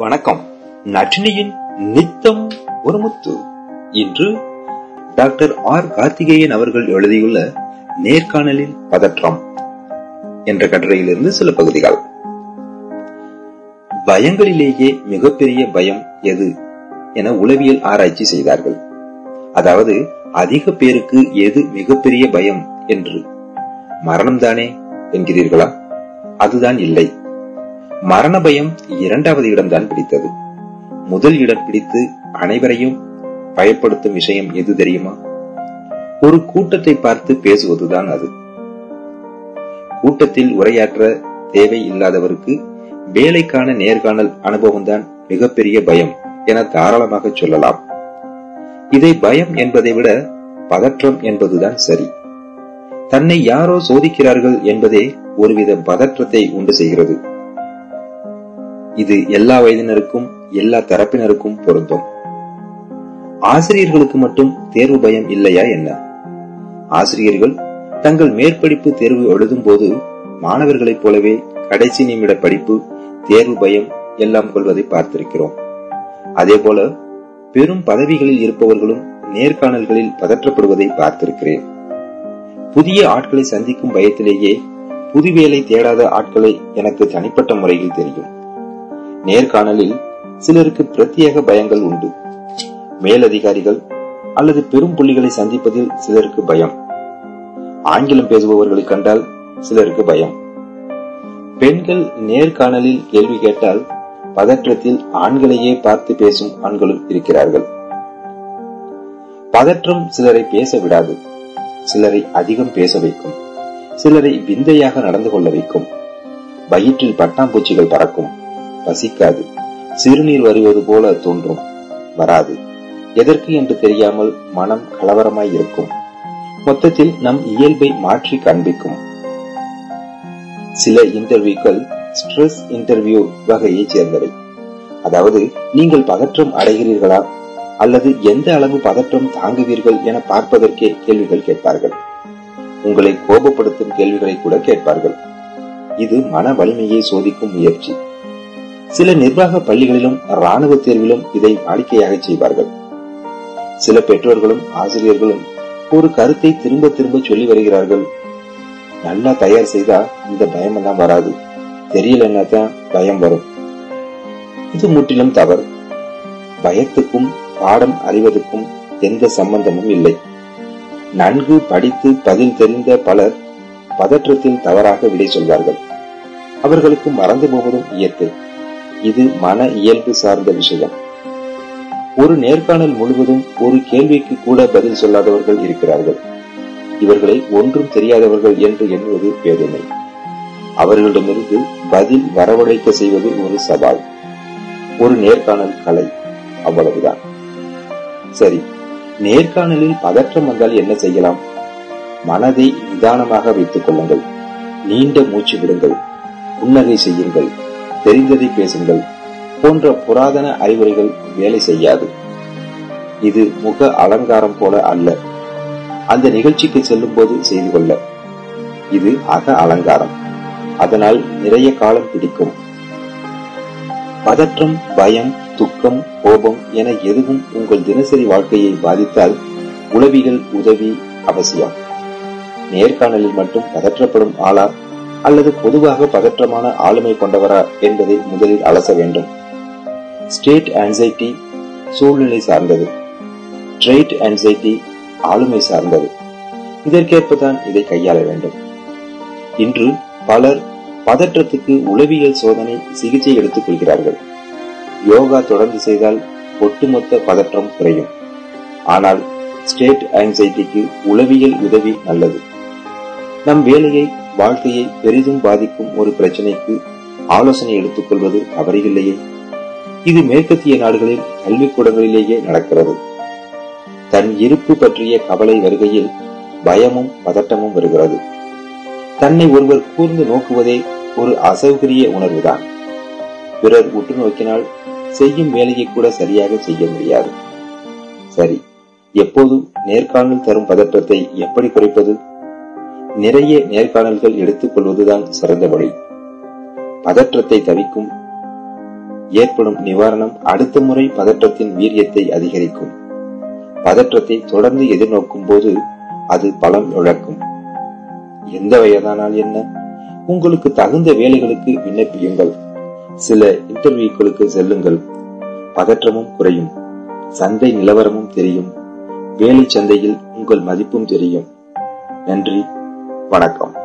வணக்கம். நட்டினியின் நித்தம் ஒரு முத்து. இன்று டாக்டர் ஆர். கார்த்திகேயன் அவர்கள் எழுதியுள்ள நேர்காணலில் பதற்றம் என்ற கட்டுரையிலிருந்து சில பகுதிகள். பயங்களிலேயே மிகப்பெரிய பயம் எது என உளவியல் ஆராய்ச்சி செய்தார்கள். அதாவது அதிக பேருக்கு எது மிகப்பெரிய பயம் என்று. மரணம்தானே என்கிறீர்களா? அதுதான் இல்லை. மரண பயம் இரண்டாவது இடம்தான் பிடித்தது. முதல் இடம் பிடித்து அனைவரையும் பயப்படுத்தும் விஷயம் எது தெரியுமா? ஒரு கூட்டத்தை பார்த்து பேசுவதுதான் அது. கூட்டத்தில் உரையாற்ற தேவை இல்லாதவருக்கு வேலைக்கான நேர்காணல் அனுபவம்தான் மிகப்பெரிய பயம் என தாராளமாக சொல்லலாம். இதை பயம் என்பதை விட பதற்றம் என்பதுதான் சரி. தன்னை யாரோ சோதிக்கிறார்கள் என்பதே ஒருவித பதற்றத்தை உண்டு செய்கிறது. இது எல்லா வயதினருக்கும் எல்லா தரப்பினருக்கும் பொருந்தும். ஆசிரியர்களுக்கு மட்டும் தேர்வு பயம் இல்லையா என்ன? ஆசிரியர்கள் தங்கள் மேற்படிப்பு தேர்வு எழுதும் போது மாணவர்களைப் போலவே கடைசி நிமிட படிப்பு தேர்வு பயம் எல்லாம் கொள்வதை பார்த்திருக்கிறோம். அதே போல பெரும் பதவிகளில் இருப்பவர்களும் நேர்காணல்களில் பதற்றப்படுவதை பார்த்திருக்கிறேன். புதிய ஆட்களை சந்திக்கும் பயத்திலேயே புது வேலை தேடாத ஆட்களை எனக்கு தனிப்பட்ட முறையில் தெரியும். நேர்காணலில் சிலருக்கு பிரத்யேக பயங்கள் உண்டு. மேலதிகாரிகள் அல்லது பெரும் புள்ளிகளை சந்திப்பதில் சிலருக்கு பயம். ஆங்கிலம் பேசுபவர்களை கண்டால் சிலருக்கு பயம். பெண்கள் நேர்காணலில் கேள்வி கேட்டால் பதற்றத்தில் ஆண்களையே பார்த்து பேசும் ஆண்களும் இருக்கிறார்கள். பதற்றம் சிலரை பேச விடாது. சிலரை அதிகம் பேச வைக்கும். சிலரை விந்தையாக நடந்து கொள்ள வைக்கும். வயிற்றில் பட்டாம்பூச்சிகள் பறக்கும். பசிக்காது. சிறுநீர் வருவது போல தோன்றும். வராது. எதற்கு என்று தெரியாமல் மனம் கலவரமாய் இருக்கும். மொத்தத்தில் நம் இயல்பை மாற்றி காண்பிக்கும். சில இன்டர்வியூக்கள் ஸ்ட்ரெஸ் இன்டர்வியூ வகையைச் சேர்ந்தவை. அதாவது நீங்கள் பதற்றம் அடைகிறீர்களா? அல்லது எந்த அளவு பதற்றம் தாங்குவீர்கள் என பார்ப்பதற்கே கேள்விகள் கேட்பார்கள். உங்களை கோபப்படுத்தும் கேள்விகளை கூட கேட்பார்கள். இது மன வலிமையை சோதிக்கும் முயற்சி. சில நிர்வாக பள்ளிகளிலும் ராணுவ தேர்விலும் இதை வாடிக்கையாக செய்வார்கள். சில பெற்றோர்களும் ஆசிரியர்களும் ஒரு கருத்தை திரும்ப திரும்ப சொல்லி வருகிறார்கள். நல்லா தயார் செய்தா இந்த பயம் எல்லாம் வராது. தெரியலன்னா தான் பயம் வரும். இது முற்றிலும் தவறு. பயத்துக்கும் பாடம் அறிவதற்கும் எந்த சம்பந்தமும் இல்லை. நன்கு படித்து பதில் தெரிந்த பலர் பதற்றத்தில் தவறாக விடை சொல்வார்கள். அவர்களுக்கு மறந்து போவதும் இயற்கை. இது மன இயல்பு சார்ந்த விஷயம். ஒரு நேர்காணல் முழுவதும் ஒரு கேள்விக்கு கூட பதில் சொல்லாதவர்கள் இருக்கிறார்கள். இவர்களை ஒன்றும் தெரியாதவர்கள் என்று எண்ணுவது வேதனை அவர்களிடமிருந்து பதில் வரவழைக்க செய்வது ஒரு சவால். ஒரு நேர்காணல் கலை அவ்வளவுதான். சரி நேர்காணலில் பதற்றம் வந்தால் என்ன செய்யலாம்? மனதை நிதானமாக வைத்துக் கொள்ளுங்கள். நீண்ட மூச்சு விடுங்கள். புன்னகை செய்யுங்கள். தெரிந்ததை பேசுங்கள். போன்ற புராதன அறிவுரைகள் வேலை செய்யாது. இது முக அலங்காரம் போல அல்ல. அந்த நிகழ்ச்சிக்கு செல்லும் போது செய்து கொள்ள. இது அக அலங்காரம். அதனால் நிறைய காலம் பிடிக்கும். பதற்றம் பயம் துக்கம் கோபம் என எதுவும் உங்கள் தினசரி வாழ்க்கையை பாதித்தால் உளவிகள் உதவி அவசியம். நேர்காணலில் மட்டும் பதற்றப்படும் ஆளா அல்லது பொதுவாக பதற்றமான ஆளுமை கொண்டவரா என்பதை முதலில் அலச வேண்டும். ஸ்டேட் ஆன்சைட்டி சூழ்நிலை சார்ந்தது. ட்ரேட் ஆன்சைட்டி ஆளுமை சார்ந்தது. இதற்கேற்பதான் இதை கையாள வேண்டும். இன்று பலர் பதற்றத்துக்கு உளவியல் சோதனை சிகிச்சை எடுத்துக் கொள்கிறார்கள். யோகா தொடர்ந்து செய்தால் ஒட்டுமொத்த பதற்றம் குறையும். ஆனால் ஸ்டேட் ஆன்சைட்டிக்கு உளவியல் உதவி நல்லது. நம் வேலையை வாழ்க்கையை பெரிதும் பாதிக்கும் ஒரு பிரச்சனைக்கு ஆலோசனை எடுத்துக் கொள்வது தவறில்லையே இது மேற்கத்திய நாடுகளில் கல்விக்கூடங்களிலேயே நடக்கிறது. தன் இருப்பு பற்றிய கவலை வருகையில் பயமும் பதட்டமும் வருகிறது. தன்னை ஒருவர் கூர்ந்து நோக்குவதே ஒரு அசௌகரிய உணர்வுதான். பிறர் உற்று நோக்கினால் செய்யும் வேலையை கூட சரியாக செய்ய முடியாது. சரி எப்போதும் நேர்காணல் தரும் பதற்றத்தை எப்படி குறைப்பது? நிறைய நேர்காணல்கள் எடுத்துக் கொள்வதுதான் சிறந்த வழி. பதற்றத்தை தவிக்கும் ஏற்படும் நிவாரணம் அடுத்த முறை பதற்றத்தின் வீரியத்தை அதிகரிக்கும். பதற்றத்தை தொடர்ந்து எதிர்நோக்கும் போது அது பலம் இழக்கும். எந்த வயதானால் என்ன? உங்களுக்கு தகுந்த வேலைகளுக்கு விண்ணப்பியுங்கள். சில இன்டர்வியூக்களுக்கு செல்லுங்கள். பதற்றமும் குறையும். சந்தை நிலவரமும் தெரியும். வேலை சந்தையில் உங்கள் மதிப்பும் தெரியும். நன்றி. வணக்கம்.